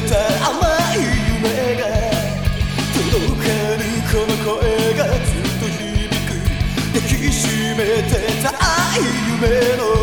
た甘い夢が届かぬこの声がずっと響く。抱きしめてた愛夢の